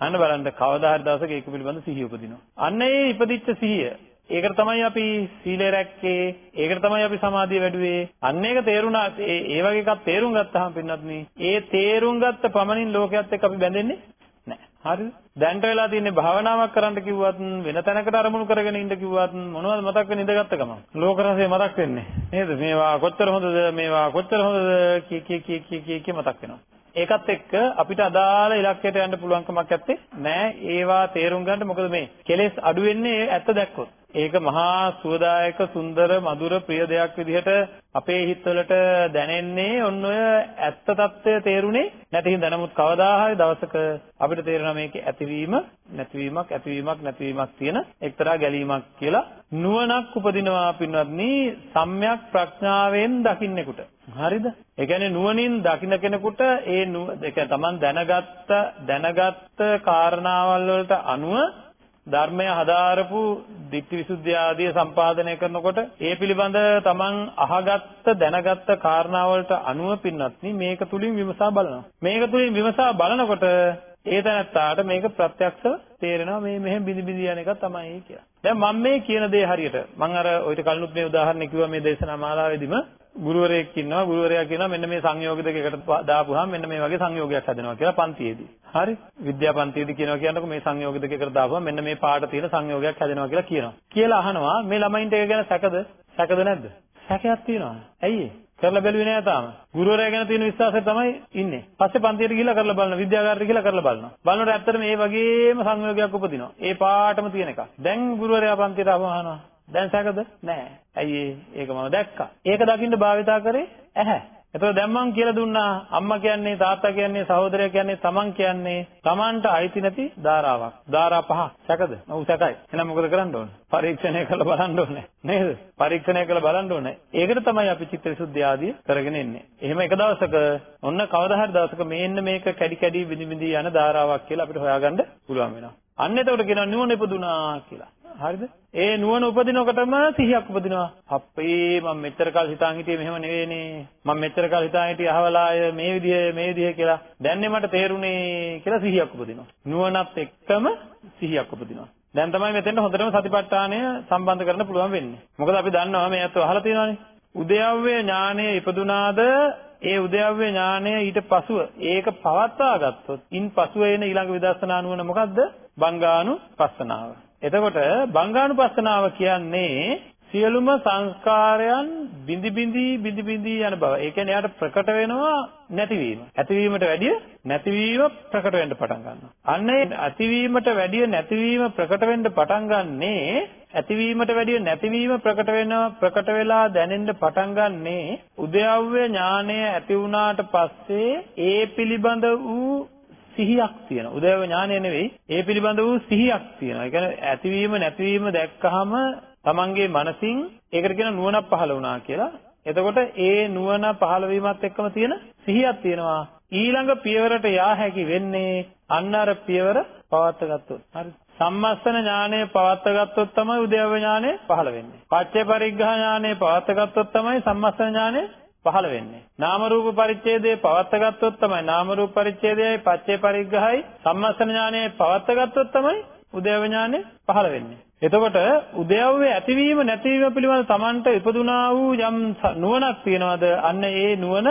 අන්න බලන්න කවදා හරි දවසක ඒක පිළිබඳ සිහිය උපදිනවා. අන්න ඒ ඉපදිච්ච සිහිය ඒකට තමයි අපි සීලය රැක්කේ. ඒකට තමයි අපි සමාධිය වැඩුවේ. අන්න ඒක තේරුණා ඒ වගේ එකක් තේරුම් ගත්තාම පින්නත් ඒ තේරුම් ගත්ත පමණින් ලෝකයක් එක්ක අපි බැඳෙන්නේ හරිද? දැන්ට වෙලා තියෙන්නේ භාවනාවක් කරන්න කිව්වත් වෙන තැනකට අරමුණු කරගෙන ඉන්න කිව්වත් මොනවද මතක් වෙන්නේ ඉඳගත්ත ගමන්. ලෝක රසය මතක් වෙන්නේ. නේද? මේවා කොච්චර හොඳද මේවා කොච්චර හොඳද කී කී කී කී කී මතක් වෙනවා. ඒකත් එක්ක අපිට අදාළ ඉලක්කයට යන්න පුළුවන්කමක් නැත්තේ. නෑ ඒවා තේරුම් ගන්න මොකද මේ? කෙලෙස් අඩු වෙන්නේ ඇත්ත දැක්කොත්. ඒක මහා සුවදායක සුන්දර මధుර ප්‍රිය දෙයක් විදිහට අපේ හිතවලට දැනෙන්නේ ඔන්න ඔය ඇත්ත తত্ত্বය තේරුනේ නැති හින්දා. නමුත් කවදා හරි දවසක අපිට තේරෙනවා මේකේ ඇතිවීම නැතිවීමක් ඇතිවීමක් නැතිවීමක් තියෙන එක්තරා ගැලීමක් කියලා නුවණක් උපදිනවා පින්වත්නි සම්‍යක් ප්‍රඥාවෙන් දකින්නෙකුට. හරිද ඒ කියන්නේ නුවණින් දකින්න කෙනෙකුට ඒ ඒ තමන් දැනගත්ත දැනගත්ත කාරණාවල් වලට අනුව ධර්මය හදාරපු ditthi visuddhi ආදිය සම්පාදනය කරනකොට ඒ පිළිබඳ තමන් අහගත්ත දැනගත්ත කාරණාවලට අනුව පින්නත්නි මේක තුලින් විමසා බලනවා. මේක තුලින් විමසා බලනකොට ඒ තැනත්තාට මේක ප්‍රත්‍යක්ෂව තේරෙනවා මේ මෙහෙම බිනි බිනි යන එක තමයි කියලා. දැන් මම මේ කියන දේ හරියට මම අර ඔයිට කලිනුත් මේ උදාහරණ කිව්වා මේ දේශනා මාලාවේදීම ගුරුවරයෙක් ඉන්නවා ගුරුවරයා කියනවා මෙන්න මේ සංයෝග දෙක එකට දාපුවාම මෙන්න මේ වගේ සංයෝගයක් හැදෙනවා කියලා පන්තියේදී. හරි? විද්‍යා පන්තියේදී කියනවා කියනකො මේ සංයෝග දෙක එකට දාපුවාම මෙන්න මේ පාඩ තියෙන සංයෝගයක් හැදෙනවා කියලා කියනවා. කියලා අහනවා මේ ළමයින්ට ඒක ගැන සැකද? සැකද නැද්ද? සැකයක් තියෙනවා. ඇයි කරලා බැලුවේ නෑ තාම. ගුරුවරයා ගැන තියෙන විශ්වාසය තමයි ඉන්නේ. පස්සේ පන්තියට ගිහිල්ලා කරලා බලනවා. විද්‍යාගාරයට ගිහිල්ලා කරලා බලනවා. බලනකොට ඇත්තටම මේ වගේම සංයෝගයක් උපදිනවා. ඒ පාටම තියෙන එක. දැන් ගුරුවරයා පන්තියට ආවම අහනවා. දැන් සැකද? නෑ. ඇයි ඒක මම දැක්කා. ඒක දකින්න භාවිතා කරේ ඇහැ. එතකොට දැන් මං කියලා දුන්නා අම්මා කියන්නේ තාත්තා කියන්නේ සහෝදරයා කියන්නේ තමන් කියන්නේ තමන්ට අයිති නැති ධාරාවක්. ධාරා පහ. සැකද? ඔව් සැකයි. එහෙනම් මොකද කරන්න ඕනේ? පරීක්ෂණය කරලා බලන්න ඕනේ. නේද? පරීක්ෂණය කරලා බලන්න ඕනේ. ඒකට තමයි අපි චිත්ත විසුද්ධිය ආදී කරගෙන එන්නේ. එහෙම එක දවසක ඔන්න කවදා හරි දවසක මේන්න මේක කැඩි කැඩි බිනි බිනි යන ධාරාවක් කියලා අපිට හොයාගන්න පුළුවන් වෙනවා. අන්න එතකොට කියනවා නුවණ ඉපදුනා කියලා. හරිද? ඒ නුවණ උපදිනකොටම සිහියක් උපදිනවා. අපේ මම මෙච්චර කල් හිතාන් හිටියේ මෙහෙම නෙවෙයිනේ. මම මෙච්චර කල් හිතාන් හිටියේ අහවලාය මේ විදිහ මේ විදිහ කියලා. දැන් මට තේරුනේ කියලා සිහියක් උපදිනවා. නුවණත් එක්කම සිහියක් උපදිනවා. දැන් තමයි මෙතෙන්ට හොඳටම සතිපට්ඨානය සම්බන්ධ කරන්න පුළුවන් වෙන්නේ. මොකද අපි දන්නවා මේ අතව අහලා තියෙනවානේ. උද්‍යව්‍ය ඥානය ඉපදුනාද ඒ උද්‍යව්‍ය ඥානය ඊට පසුව ඒක පවත්වා ගත්තොත් ඉන් පසුව එන ඊළඟ විදර්ශනා නුවණ මොකද්ද? බංගානුපස්සනාව. එතකොට බංගානුපස්සනාව කියන්නේ සියලුම සංස්කාරයන් බිඳි බිඳි බිඳි බිඳි යන බව. ඒ කියන්නේ යාට ප්‍රකට වෙනවා නැතිවීම. ඇතිවීමට වැඩිය නැතිවීම ප්‍රකට වෙන්න පටන් ගන්නවා. අන්න ඒ ඇතිවීමට වැඩිය නැතිවීම ප්‍රකට වෙන්න පටන් ගන්නේ ඇතිවීමට වැඩිය නැතිවීම ප්‍රකට වෙනවා ප්‍රකට වෙලා දැනෙන්න පටන් ගන්නේ උද්‍යව්‍ය ඥානය ඇති වුණාට පස්සේ ඒ පිළිබඳ වූ සිහියක් තියෙනවා. උදේව ඥානය නෙවෙයි. ඒ පිළිබඳ වූ සිහියක් තියෙනවා. ඒ කියන්නේ ඇතිවීම නැතිවීම දැක්කහම තමන්ගේ මනසින් ඒකට කියන නුවණක් පහළ වුණා කියලා. එතකොට ඒ නුවණ පහළ වීමත් එක්කම තියෙන සිහියක් තියෙනවා. ඊළඟ පියවරට යා හැකි වෙන්නේ අන්න අර පියවර පවත් ගත්තොත්. හරි. සම්මස්සන ඥානය පවත් ගත්තොත් තමයි උද්‍යව ඥානය පහළ වෙන්නේ. පච්චේ පරිග්‍රහ ඥානය පවත් ගත්තොත් තමයි සම්මස්සන ඥානය පහළ වෙන්නේ. නාම රූප පරිච්ඡේදයේ පවත් ගත්තොත් තමයි නාම රූප පරිච්ඡේදයයි පච්චේ පරිග්‍රහයි සම්මස්සන ඥානය පවත් ගත්තොත් තමයි උද්‍යව ඥානය පහළ වෙන්නේ. එතකොට උද්‍යව්‍ය ඇතිවීම නැතිවීම පිළිබඳ Tamanට ඉපදුනා වූ යම් නුවණක් තියනවාද අන්න ඒ නුවණ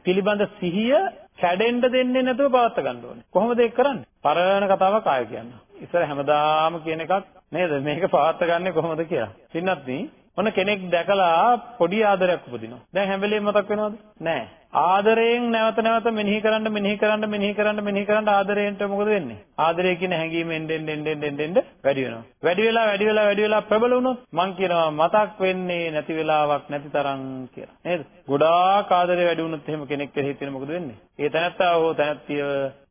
පිළිබඳ සිහිය කැඩෙන්න දෙන්නේ නැතුව පවත් ගන්න ඕනේ. කොහොමද ඒක කරන්නේ? පරණ කතාවක් ආයෙ කියන්න. ඉස්සර හැමදාම කියන එකක් නේද? මේක පවත් ගන්නෙ කොහොමද කියලා. පින්නත් ඔන්න කෙනෙක් දැකලා පොඩි ආදරයක් උපදිනවා. දැන් හැම වෙලේම මතක් වෙනවද? නෑ. ආදරයෙන් නැවත නැවත මෙනෙහි කරන්න මෙනෙහි කරන්න මෙනෙහි කරන්න මෙනෙහි කරන්න ආදරයෙන්ට මොකද වෙන්නේ? ආදරය කියන හැඟීම එන්න එන්න එන්න එන්න එන්න වැඩි වෙනවා. වැඩි වෙලා වැඩි වෙලා වැඩි වෙලා ප්‍රබල වුණොත් මං කියනවා මතක් වෙන්නේ නැති වෙලාවක් නැති තරම් කියලා. නේද? ගොඩාක් ආදරය වැඩි වුණොත් එහෙම කෙනෙක් කෙරෙහි තියෙන මොකද වෙන්නේ? ඒ තැනත්තා හෝ තැනත්තිය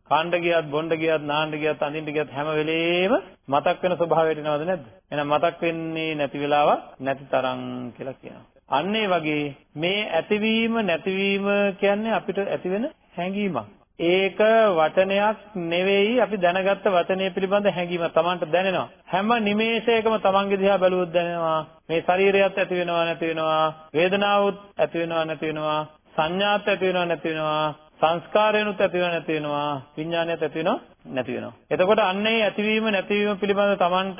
කාණ්ඩ ගියත් බොණ්ඩ ගියත් නාන්න ගියත් අඳින්න ගියත් හැම වෙලේම මතක් වෙන ස්වභාවයට එනවද නැද්ද? එහෙනම් මතක් වෙන්නේ නැති වෙලාවක් නැති තරම් කියලා කියනවා. අන්න ඒ වගේ මේ ඇතිවීම නැතිවීම කියන්නේ අපිට ඇති වෙන හැඟීමක්. ඒක වචනයක් නෙවෙයි අපි දැනගත්ත වචනය පිළිබඳ හැඟීම Tamanට දැනෙනවා. හැම නිමේෂයකම Tamanගේ දිහා බැලුවොත් දැනෙනවා. මේ ශරීරයත් ඇති වෙනවා නැති වෙනවා. වේදනාවත් ඇති වෙනවා නැති වෙනවා. සංඥාත් ඇති වෙනවා නැති වෙනවා. සංස්කාරයනුත් ඇති වෙනවා නැති වෙනවා විඥානයත් ඇති වෙනවා නැති වෙනවා. එතකොට අන්නේ ඇතිවීම නැතිවීම පිළිබඳව Tamanට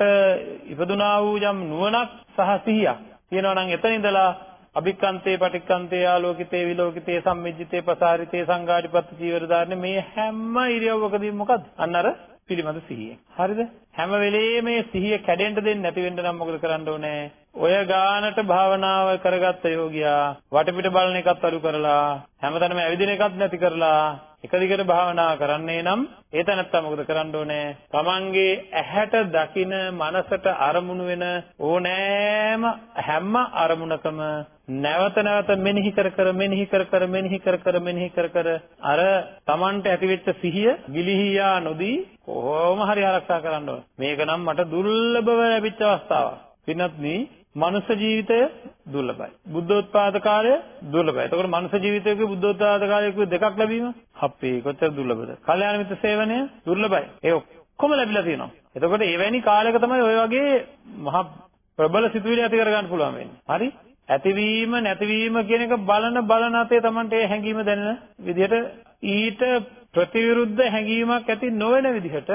ඉපදුනා වූ යම් නුවණක් සහ සිහියක් තියෙනවා නම් එතන ඉඳලා අභික්කන්තේ පටික්කන්තේ ආලෝකිතේ විලෝකිතේ සම්මිජ්ජිතේ පසාරිතේ සංඝාටිපත්ති චීවර ධාරණ මේ හැම ඉරියව්වකදීම මොකද්ද? අන්න අර පිළිබඳ සිහිය. හරිද? හැම වෙලේම මේ සිහිය කැඩෙන්න දෙන්නේ නැති වෙන්න නම් මොකද කරන්න ඕනේ? ඔය ගානට භාවනාව කරගත්ත යෝගියා වටපිට බලන එකත් අඩු කරලා හැමතැනම ඇවිදින එකත් නැති කරලා එක දිගට භාවනා කරන්නේ නම් ඒ තැනත්තා මොකද කරන්න ඕනේ? Tamange ඇහැට දකින මනසට අරමුණු වෙන ඕනෑම හැම අරමුණකම නැවත නැවත මෙනෙහි කර කර මෙනෙහි කර කර මෙනෙහි කර කර මෙනෙහි කර කර අර Tamanට ඇතිවෙච්ච සිහිය ගිලිහියා නොදී කොහොම හරි ආරක්ෂා කරන්න ඕනේ. මේක නම් මට දුර්ලභව ලැබිච්ච අවස්ථාවක්. පින්වත්නි මනුෂ්‍ය ජීවිතය දුර්ලභයි. බුද්ධෝත්පාද කාලය දුර්ලභයි. එතකොට මනුෂ්‍ය ජීවිතයක බුද්ධෝත්පාද කාලයක දෙකක් ලැබීම අපේ කොච්චර දුර්ලභද? කල්යාණ මිත්‍ර සේවනය දුර්ලභයි. ඒ ඔක්කොම ලැබිලා තියෙනවා. එතකොට එවැනි කාලයක තමයි ඔය වගේ මහා ප්‍රබල සිතුවිලි ඇති කරගන්න පුළුවන් වෙන්නේ. හරි? ඇතිවීම නැතිවීම කියන එක බලන බලන අතේ Tamante ඒ හැඟීම දැනෙන විදිහට ඊට ප්‍රතිවිරුද්ධ හැඟීමක් ඇති නොවන විදිහට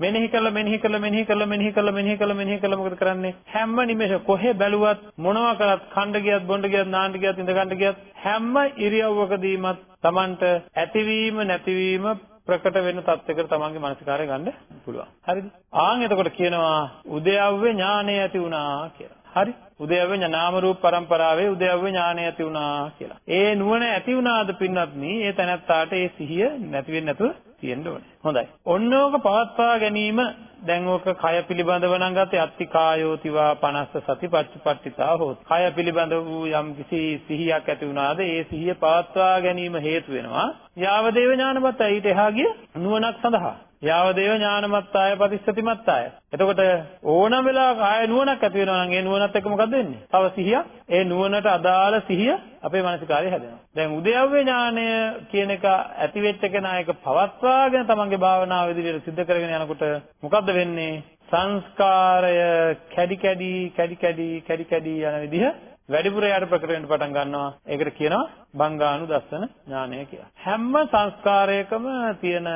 මෙනෙහි කරලා මෙනෙහි කරලා මෙනෙහි කරලා මෙනෙහි කරලා මෙනෙහි කරලා මෙනෙහි කරලා මොකද කරන්නේ හැම නිමේෂ කොහෙ බැලුවත් මොනවා කරත් ඛණ්ඩ ගියත් බොණ්ඩ ගියත් නාන්න ගියත් ඉඳ ගන්න ගියත් හැම ඉරියව්වකදීමත් Tamanට ඇතිවීම නැතිවීම ප්‍රකට වෙන තත්යකට තමන්ගේ මානසිකාරය ගන්න පුළුවන්. හරිද? ආන් එතකොට කියනවා උදයව්‍ය ඥානය ඇති වුණා කියලා. හරි? උදයව්‍ය ඥානාම රූප પરම්පරාවේ උදයව්‍ය ඥානය ඇති වුණා කියලා. ඒ නුවණ ඇති වුණාද පින්වත්නි? ඒ තැනත්තාට ඒ සිහිය නැති වෙන්නේ නැතුව තියෙන්න ඕනේ. හොඳයි. ඔන්නෝක පවත්වා ගැනීම දැන් ඕක කය පිළිබඳව නම් ගත්තේ අත්ති කායෝතිවා 50 සතිපත්තිපට්ඨිතා හොත්. කය පිළිබඳ වූ යම් කිසි සිහියක් ඇති වුණාද ඒ සිහිය පවත්වා ගැනීම හේතු වෙනවා. යාවදේව ඥානමත් ඊට එහා ගිය නුවණක් සඳහා. යාවදේව ඥානමත්තාය පටිච්චසතිමත්තාය. එතකොට ඕනම වෙලාවක ආය නුවණක් ඇති වෙනවා නම් ඒ නුවණත් එක්ක මොකද වෙන්නේ? තව සිහියක්. ඒ නුවණට අදාළ සිහිය අපේ මානසිකාරය හැදෙනවා. දැන් උද්‍යව්‍ය ඥානය කියන එක ඇති වෙච්ච කෙනා ඒක පවත්වාගෙන තමන්ගේ භාවනාව ඉදිරියට සිද්ධ කරගෙන යනකොට මොකද්ද වෙන්නේ? සංස්කාරය කැඩි කැඩි කැඩි කැඩි කැඩි කැඩි යන විදිහ වැඩිපුර යාට ප්‍රකට වෙන්න පටන් ගන්නවා. ඒකට කියනවා බංගානු දස්සන ඥානය කියලා. හැම සංස්කාරයකම තියෙන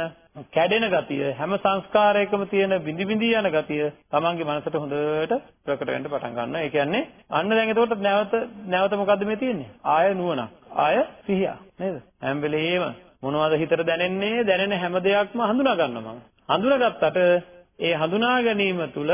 කැඩෙන ගතිය හැම සංස්කාරයකම තියෙන බිඳි බිඳි යන ගතිය තමන්ගේ මනසට හොඳට ප්‍රකට වෙන්න පටන් ගන්නවා. ඒ කියන්නේ අන්න දැන් එතකොට නැවත නැවත මොකද්ද මේ තියෙන්නේ? ආය නුවණක්. ආය සිහිය නේද? හැම වෙලේම මොනවද හිතට දැනෙන්නේ? දැනෙන හැම දෙයක්ම හඳුනා ගන්නවා මම. හඳුනාගත්තට ඒ හඳුනා ගැනීම තුළ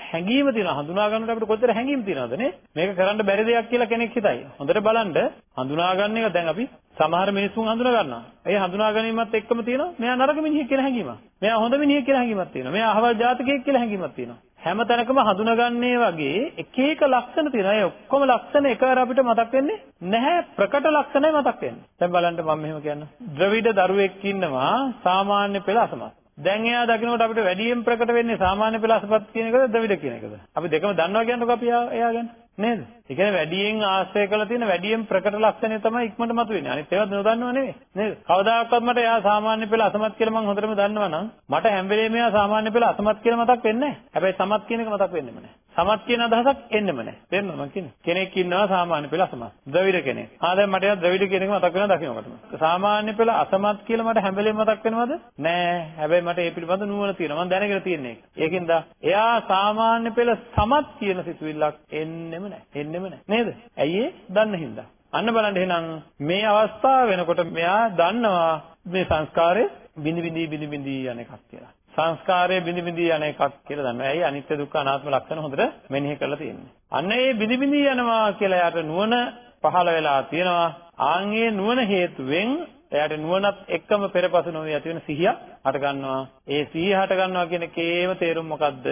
හැඟීම තියෙනවා. හඳුනා ගන්නකොට අපිට කොච්චර හැඟීම් තියෙනවද නේ? මේක කරන්න බැරි දෙයක් කියලා කෙනෙක් හිතයි. හොඳට බලන්න හඳුනා ගන්න එක දැන් අපි සමහර මිනිස්සුන් හඳුනා ගන්නවා. ඒ හඳුනා ගැනීමත් එක්කම තියෙනවා මෙයා නරක මිනිහෙක් කියලා හැඟීමක්. මෙයා හොඳ මිනිහෙක් කියලා හැඟීමක් තියෙනවා. මෙයා අහවල් ජාතකයෙක් කියලා හැඟීමක් තියෙනවා. හැම තැනකම හඳුනාගන්නේ වගේ එක එක ලක්ෂණ තියෙනවා. ඒ ඔක්කොම ලක්ෂණ එකවර අපිට මතක් වෙන්නේ නැහැ. ප්‍රකට ලක්ෂණයි මතක් වෙන්නේ. දැන් බලන්න මම මෙහෙම කියන්නම්. ද්‍රවිඩ දරුවෙක් ඉන්නවා සාමාන්‍ය පෙළ අසමත්. දැන් එයා දකින්නකොට අපිට වැඩියෙන් ප්‍රකට වෙන්නේ සාමාන්‍ය පෙළ අසපත් කියන එකද ද්‍රවිඩ කියන එකද? අපි දෙකම දන්නවා කියන්නකො අපි එයා ගැන. නේද? ඒ කියන්නේ වැඩියෙන් ආශ්‍රය කරලා තියෙන වැඩියෙන් ප්‍රකට ලක්ෂණය තමයි ඉක්මනට මතුවෙන්නේ. අනිත් ඒවා නොදන්නව නෙවෙයි. නේද? කවදාකවත් මට එයා සාමාන්‍ය පෙළ අසමත් කියලා මම හොඳටම දන්නවනම් මට හැම වෙලේම එයා සාමාන්‍ය පෙළ අසමත් කියලා මතක් වෙන්නේ නැහැ. හැබැයි සමත් කියන එක මතක් වෙන්නෙම නැහැ. සමත් කියන අදහසක් එන්නෙම නැහැ. තේරෙනවද මම කියන්නේ? කෙනෙක් ඉන්නවා සාමාන්‍ය පෙළ අසමත්. ද්‍රවිඩ කෙනෙක්. ආ දැන් මට එයා ද්‍රවිඩ කියන එක මතක් වෙනවා දකින්නකොටම. සාමාන්‍ය පෙළ අසමත් කියලා මට හැම වෙලේම මතක් වෙනවද? නෑ. හැබැයි මට ඒ පිළිබඳ නුවණ තියෙනවා. මම දැනගෙන තියෙන එක. ඒකින්ද එයා සාමාන්‍ය පෙළ සමත් කියන සිතුවිල්ලක් එන්නෙම නැහැ. එන්නෙම නැහැ. නේද? ඇයි ඒ? දන්න හින්දා. අන්න බලන්න එහෙනම් මේ අවස්ථාව වෙනකොට මෙයා දන්නවා මේ සංස්කාරය බිනි බිනි බිනි බිනි යන එකක් කියලා. සංස්කාරය බිනි බිනි යන එකක් කියලා දන්නවා. ඇයි අනිත්‍ය දුක්ඛ අනාත්ම ලක්ෂණ හොඳට මෙනෙහි කරලා තියෙන්නේ. අන්න ඒ බිනි බිනි යනවා කියලා යාට නුවණ පහළ වෙලා තියෙනවා. ආන්ගේ නුවණ හේතුවෙන් එයාට නුවණත් එක්කම පෙරපසු නොවේ ඇති වෙන සිහිය හට ගන්නවා. ඒ සිහිය හට ගන්නවා කියන කේම තේරුම මොකද්ද?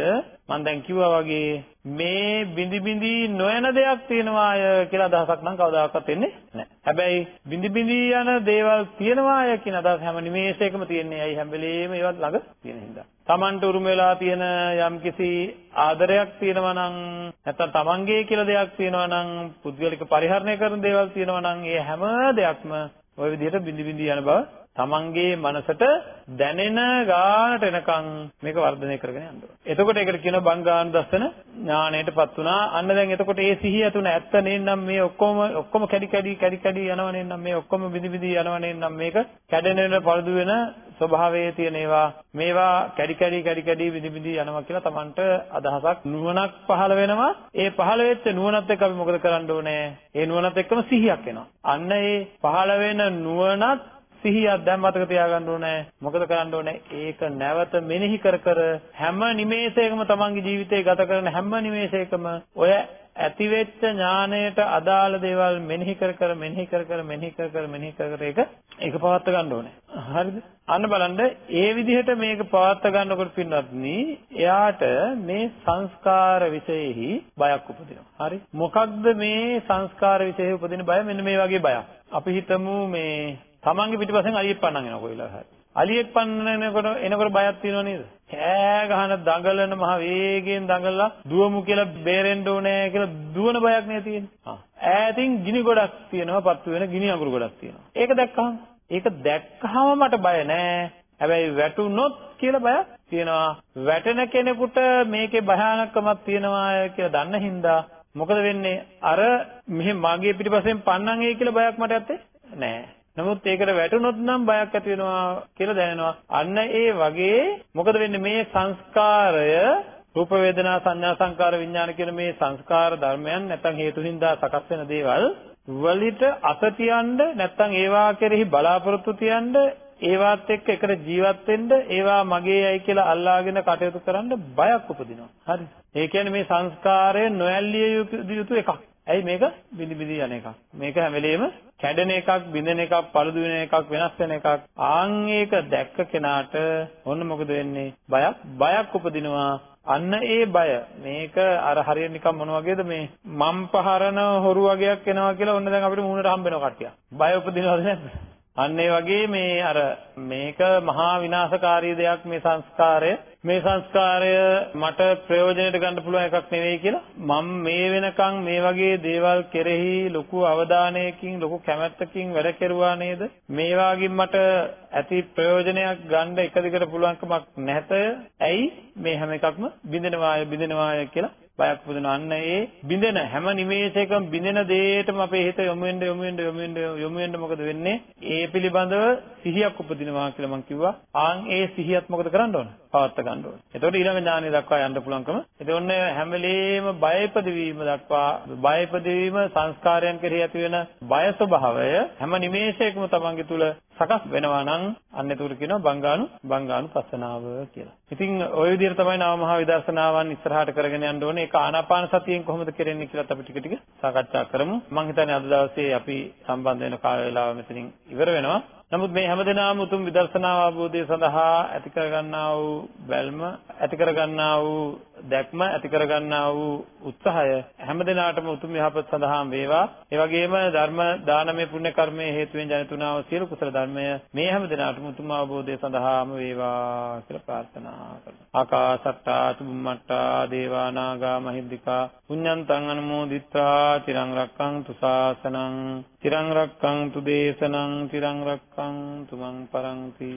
මම දැන් කිව්වා වගේ මේ බිඳි බිඳි නොයන දෙයක් තියෙනවාය කියලා අදහසක් නම් කවදාකවත් එන්නේ නැහැ. හැබැයි බිඳි බිඳි යන දේවල් තියෙනවාය කියන අදහස හැම නිමේෂයකම තියෙන්නේ. ඇයි හැම වෙලේම ඒවත් ළඟ තියෙන හින්දා. Tamanට උරුම වෙලා තියෙන යම්කිසි ආදරයක් තියෙනවා නම් නැත්නම් Tamanගේ කියලා දෙයක් තියෙනවා නම් පුද්ගලික පරිහරණය කරන දේවල් තියෙනවා නම් ඒ හැම දෙයක්ම ওই විදිහට බිඳි බිඳි යන බව තමන්ගේ මනසට දැනෙන ගානට එනකන් මේක වර්ධනය කරගෙන යන්න ඕනේ. එතකොට ඒකට කියනවා බංගානුදස්සන ඥාණයටපත් වුණා. අන්න දැන් එතකොට ඒ සිහිය තුන ඇත්ත නේනම් මේ ඔක්කොම ඔක්කොම කැඩි කැඩි කැඩි කැඩි යනව නේනම් මේ ඔක්කොම බිඳි බිඳි යනව නේනම් මේක කැඩෙන වෙන පළදු වෙන ස්වභාවයේ තියෙන ඒවා මේවා කැඩි කැඩි කැඩි කැඩි බිඳි බිඳි යනවා කියලා Tamanට අදහසක් නුවණක් පහළ වෙනවා. ඒ පහළ වෙච්ච නුවණත් එක්ක අපි මොකද කරන්න ඕනේ? ඒ නුවණත් එක්කම සිහියක් එනවා. අන්න ඒ පහළ වෙන නුවණත් සිහියක් දැන් මතක තියාගන්න ඕනේ. මොකද කරන්න ඕනේ? ඒක නැවත මෙනෙහි කර කර හැම නිමේෂයකම තමන්ගේ ජීවිතේ ගත කරන හැම නිමේෂයකම ඔය ඇතිවෙච්ච ඥාණයට අදාළ දේවල් මෙනෙහි කර කර මෙනෙහි කර කර මෙනෙහි කර කර මෙනෙහි කර කර ඒක ඒක පවත් ගන්න ඕනේ. හරිද? අන්න බලන්න ඒ විදිහට මේක පවත් ගන්නකොට පින්වත්නි එයාට මේ සංස්කාර විශේෂෙහි බයක් උපදිනවා. හරි? මොකක්ද මේ සංස්කාර විශේෂෙහි උපදින බය? මෙන්න මේ වගේ බයක්. අපි හිතමු මේ තමන්ගේ පිටිපස්සෙන් අලියෙක් පන්නන් එනවා කොයිලා හරි. අලියෙක් පන්නනකොට එනකොට බයක් තියෙනව නේද? කෑ ගහන දඟලන මහ වේගයෙන් දඟලලා දුවමු කියලා බේරෙන්න ඕනේ කියලා දුවන බයක් නේ තියෙන්නේ. ඈතින් ගිනි ගොඩක් තියෙනවා පත්තු වෙන ගිනි අඟුරු ගොඩක් තියෙනවා. ඒක දැක්කහම ඒක දැක්කහම මට බය නෑ. හැබැයි වැටුනොත් කියලා බයක් තියෙනවා. වැටෙන කෙනෙකුට මේකේ භයානකමක් තියෙනවා කියලා දන්න හින්දා මොකද වෙන්නේ? අර මෙහෙ මගේ පිටිපස්සෙන් පන්නන් එයි කියලා බයක් මට ඇත්තේ නෑ. නමුත් ඒකට වැටුනොත් නම් බයක් ඇති වෙනවා කියලා දැනෙනවා. අන්න ඒ වගේ මොකද වෙන්නේ මේ සංස්කාරය රූප වේදනා සංඥා සංකාර විඥාන කියන මේ සංස්කාර ධර්මයන් නැත්නම් හේතු හින්දා සකස් වෙන දේවල් වලිට අත තියන්න නැත්නම් ඒවා කෙරෙහි බලාපොරොත්තු තියන්න ඒවත් එක්ක එකට ජීවත් වෙන්න ඒවා මගේයි කියලා අල්ලාගෙන කටයුතු කරන්න බයක් උපදිනවා. හරි. ඒ කියන්නේ මේ සංස්කාරය නොඇල්ලිය යුතු එකක්. ඇයි මේක බිනි බිනි යන එකක්. මේක හැම වෙලෙම කැඩෙන එකක්, බිඳෙන එකක්, පළුදු වෙන එකක්, වෙනස් වෙන එකක්. ආන් ඒක දැක්ක කෙනාට ඔන්න මොකද වෙන්නේ? බයක් බයක් උපදිනවා. අන්න ඒ බය මේක අර හරියට නිකන් මොන වගේද මේ මම් පහරන හොරු වගේක් එනවා කියලා ඔන්න දැන් අපිට මූණට හම්බ වෙනවා කට්ටිය. බය උපදිනවද නැද්ද? අන්න ඒ වගේ මේ අර මේක මහා විනාශකාරී දෙයක් මේ සංස්කාරය මේ සංස්කාරය මට ප්‍රයෝජනෙට ගන්න පුළුවන් එකක් නෙවෙයි කියලා මම මේ වෙනකන් මේ වගේ දේවල් කෙරෙහි ලොකු අවධානයකින් ලොකු කැමැත්තකින් වැඩ කෙරුවා නේද? මේ වාගින් මට ඇති ප්‍රයෝජනයක් ගන්න එක දිගට පුළුවන්කමක් නැතය. ඇයි? මේ හැම එකක්ම බිඳෙනවාය බිඳෙනවාය කියලා බයක් උපදිනවා. අන්න ඒ බිඳෙන හැම නිමේෂයකම බිඳෙන දෙයකටම අපේ හිත යොමු වෙන්න යොමු වෙන්න යොමු වෙන්න යොමු වෙන්න මොකද වෙන්නේ? ඒ පිළිබඳව සිහියක් උපදිනවා කියලා මම කිව්වා. ආන් ඒ සිහියත් මොකද කරන්න ඕන? පවත්ත ගන්න ඕන. එතකොට ඊළඟ ඥානය දක්වා යන්න පුළුවන්කම. එතකොට ඔන්න හැම වෙලේම බය ඉපදවීම දක්වා බය ඉපදවීම සංස්කාරයන් කෙරෙහි ඇති වෙන බය ස්වභාවය හැම නිමේෂයකම තමන්ගේ තුල සකස් වෙනවා නම් අන්න ඒකට කියනවා බංගානු බංගානු පස්සනාව කියලා. ඉතින් ওই විදිහට තමයි නව මහා විදර්ශනාවන් ඉස්සරහට කරගෙන යන්න ඕනේ. ඒක ආනාපාන සතියෙන් කොහොමද කරන්නේ කියලාත් අපි ටික ටික සාකච්ඡා කරමු. මම හිතන්නේ අද දවසේ අපි සම්බන්ධ වෙන කාල වේලාව මෙතනින් ඉවර වෙනවා. නමුත් මේ හැමදෙනාම උතුම් විදර්ශනා අවබෝධය සඳහා ඇති කරගන්නා වූ බැල්ම ඇති කරගන්නා වූ දැක්ම ඇති කරගන්නා වූ උත්සාහය හැමදෙනාටම උතුම් යහපත සඳහාම වේවා. ඒ වගේම ධර්ම දානමය පුණ්‍ය කර්මයේ හේතුවෙන් ජනිතුනා වූ සියලු කුසල ධර්මය මේ හැමදෙනාටම උතුම් අවබෝධය සඳහාම වේවා කියලා ප්‍රාර්ථනා කරනවා. ආකාසට්ටා චුම්මට්ටා දේවා නාග මහිද්దికා පුඤ්ඤන්තං අනුමෝදිත්වා. තිරං රක්ඛන්තු ශාසනං තිරං රක්ඛන්තු දේශනං. තිරං රක්ඛන්තු මං පරන්ති.